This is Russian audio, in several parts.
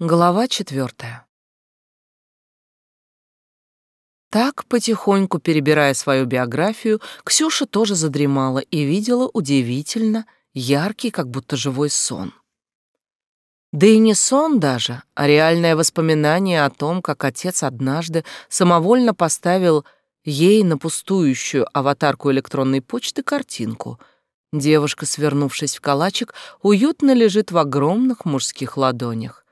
Глава четвертая. Так, потихоньку перебирая свою биографию, Ксюша тоже задремала и видела удивительно яркий, как будто живой сон. Да и не сон даже, а реальное воспоминание о том, как отец однажды самовольно поставил ей на пустующую аватарку электронной почты картинку. Девушка, свернувшись в калачик, уютно лежит в огромных мужских ладонях.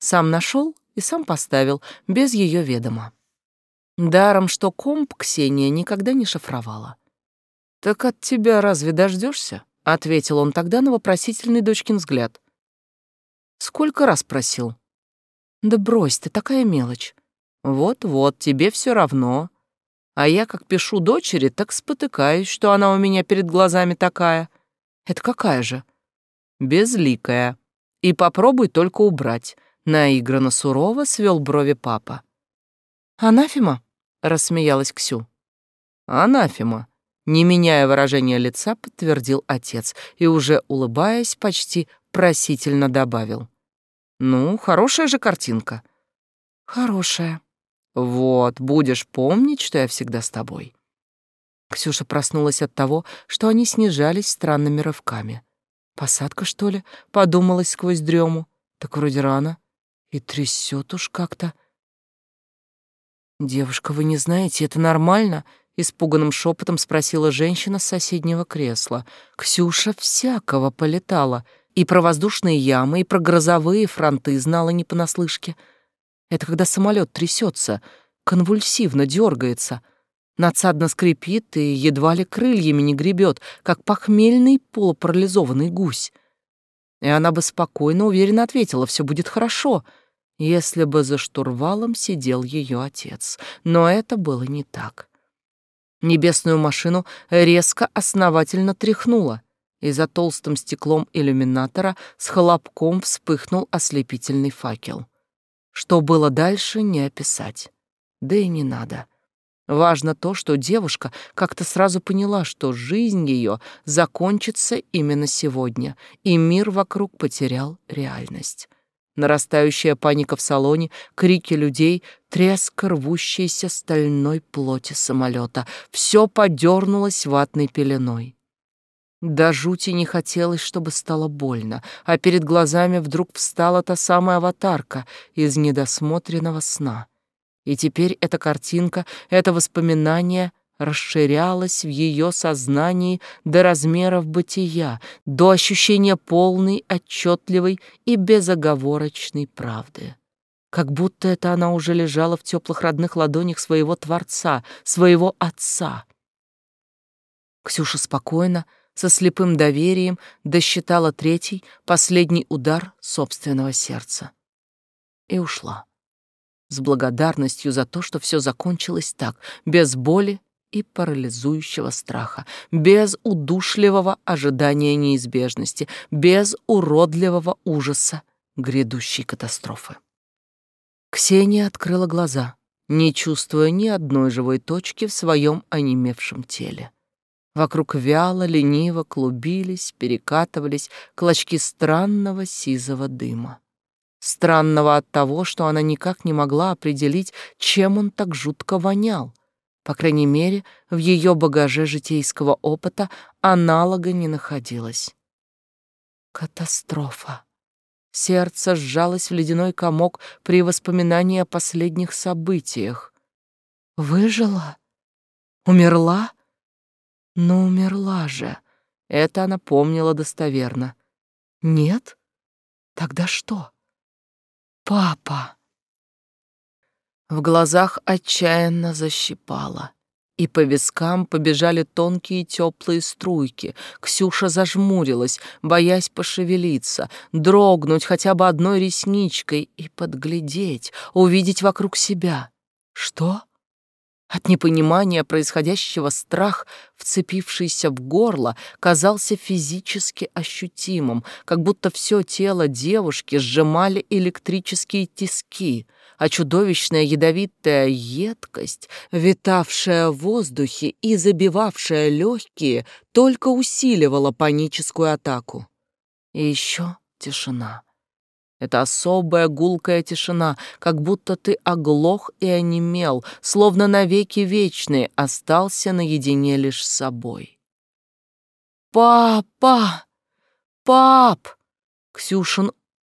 Сам нашел и сам поставил, без ее ведома. Даром, что комп Ксения никогда не шифровала. «Так от тебя разве дождешься? ответил он тогда на вопросительный дочкин взгляд. «Сколько раз просил?» «Да брось ты, такая мелочь. Вот-вот, тебе все равно. А я, как пишу дочери, так спотыкаюсь, что она у меня перед глазами такая. Это какая же?» «Безликая. И попробуй только убрать. Наигранно сурово свел брови папа. «Анафема?» — рассмеялась Ксю. «Анафема», — не меняя выражения лица, подтвердил отец и, уже улыбаясь, почти просительно добавил. «Ну, хорошая же картинка». «Хорошая». «Вот, будешь помнить, что я всегда с тобой». Ксюша проснулась от того, что они снижались странными рывками. «Посадка, что ли?» — подумалась сквозь дрему. «Так вроде рано. И трясет уж как-то. «Девушка, вы не знаете, это нормально?» Испуганным шепотом спросила женщина с соседнего кресла. Ксюша всякого полетала. И про воздушные ямы, и про грозовые фронты знала не понаслышке. Это когда самолет трясется, конвульсивно дергается, надсадно скрипит и едва ли крыльями не гребет, как похмельный полупарализованный гусь. И она бы спокойно, уверенно ответила, все будет хорошо — если бы за штурвалом сидел ее отец. Но это было не так. Небесную машину резко основательно тряхнуло, и за толстым стеклом иллюминатора с хлопком вспыхнул ослепительный факел. Что было дальше, не описать. Да и не надо. Важно то, что девушка как-то сразу поняла, что жизнь ее закончится именно сегодня, и мир вокруг потерял реальность. Нарастающая паника в салоне, крики людей, треск рвущейся стальной плоти самолета. Все подернулось ватной пеленой. До жути не хотелось, чтобы стало больно, а перед глазами вдруг встала та самая аватарка из недосмотренного сна. И теперь эта картинка, это воспоминание расширялась в ее сознании до размеров бытия, до ощущения полной, отчетливой и безоговорочной правды. Как будто это она уже лежала в теплых родных ладонях своего Творца, своего Отца. Ксюша спокойно, со слепым доверием досчитала третий, последний удар собственного сердца. И ушла. С благодарностью за то, что все закончилось так, без боли и парализующего страха, без удушливого ожидания неизбежности, без уродливого ужаса грядущей катастрофы. Ксения открыла глаза, не чувствуя ни одной живой точки в своем онемевшем теле. Вокруг вяло, лениво клубились, перекатывались клочки странного сизого дыма. Странного от того, что она никак не могла определить, чем он так жутко вонял — по крайней мере, в ее багаже житейского опыта аналога не находилось. Катастрофа. Сердце сжалось в ледяной комок при воспоминании о последних событиях. Выжила? Умерла? Но умерла же. Это она помнила достоверно. Нет? Тогда что? Папа. В глазах отчаянно защипало, и по вискам побежали тонкие теплые струйки. Ксюша зажмурилась, боясь пошевелиться, дрогнуть хотя бы одной ресничкой и подглядеть, увидеть вокруг себя. Что? От непонимания происходящего страх, вцепившийся в горло, казался физически ощутимым, как будто все тело девушки сжимали электрические тиски — а чудовищная ядовитая едкость, витавшая в воздухе и забивавшая легкие, только усиливала паническую атаку. И еще тишина. Это особая гулкая тишина, как будто ты оглох и онемел, словно навеки вечные остался наедине лишь с собой. «Папа! Пап!» Ксюшин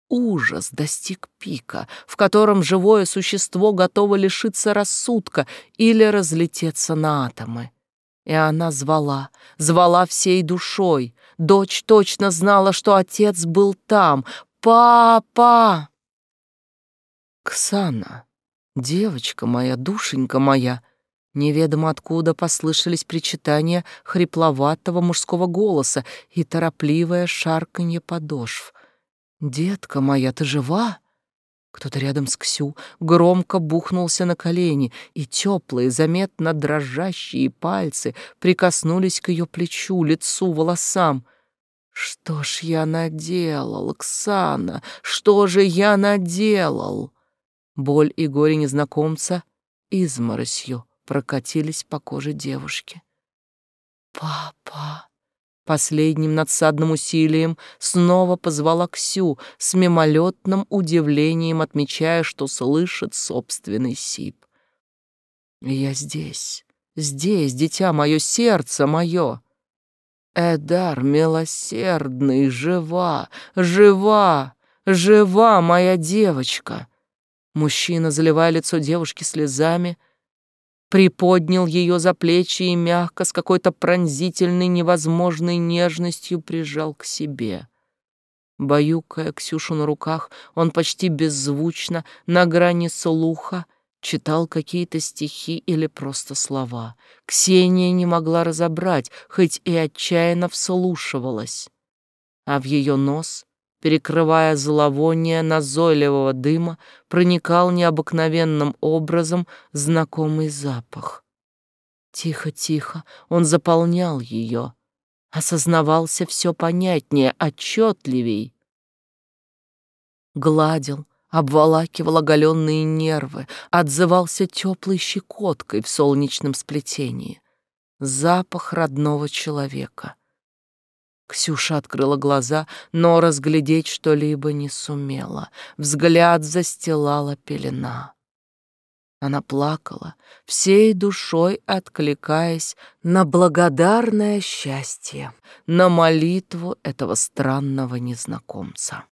ужас достиг пика, в котором живое существо готово лишиться рассудка или разлететься на атомы. И она звала, звала всей душой. Дочь точно знала, что отец был там. «Папа!» «Ксана, девочка моя, душенька моя!» Неведомо откуда послышались причитания хрипловатого мужского голоса и торопливое шарканье подошв. «Детка моя, ты жива?» Кто-то рядом с Ксю громко бухнулся на колени, и теплые, заметно дрожащие пальцы прикоснулись к ее плечу, лицу, волосам. «Что ж я наделал, Оксана? Что же я наделал?» Боль и горе незнакомца изморосью прокатились по коже девушки. «Папа!» Последним надсадным усилием снова позвала Ксю с мимолетным удивлением, отмечая, что слышит собственный сип. «Я здесь, здесь, дитя мое, сердце мое!» Эдар милосердный, жива, жива, жива моя девочка. Мужчина, заливая лицо девушки слезами, — приподнял ее за плечи и мягко, с какой-то пронзительной, невозможной нежностью прижал к себе. Баюкая Ксюшу на руках, он почти беззвучно, на грани слуха, читал какие-то стихи или просто слова. Ксения не могла разобрать, хоть и отчаянно вслушивалась. А в ее нос перекрывая зловоние назойливого дыма, проникал необыкновенным образом знакомый запах. Тихо-тихо он заполнял ее, осознавался все понятнее, отчетливей. Гладил, обволакивал оголенные нервы, отзывался теплой щекоткой в солнечном сплетении. Запах родного человека — Ксюша открыла глаза, но разглядеть что-либо не сумела. Взгляд застилала пелена. Она плакала, всей душой откликаясь на благодарное счастье, на молитву этого странного незнакомца.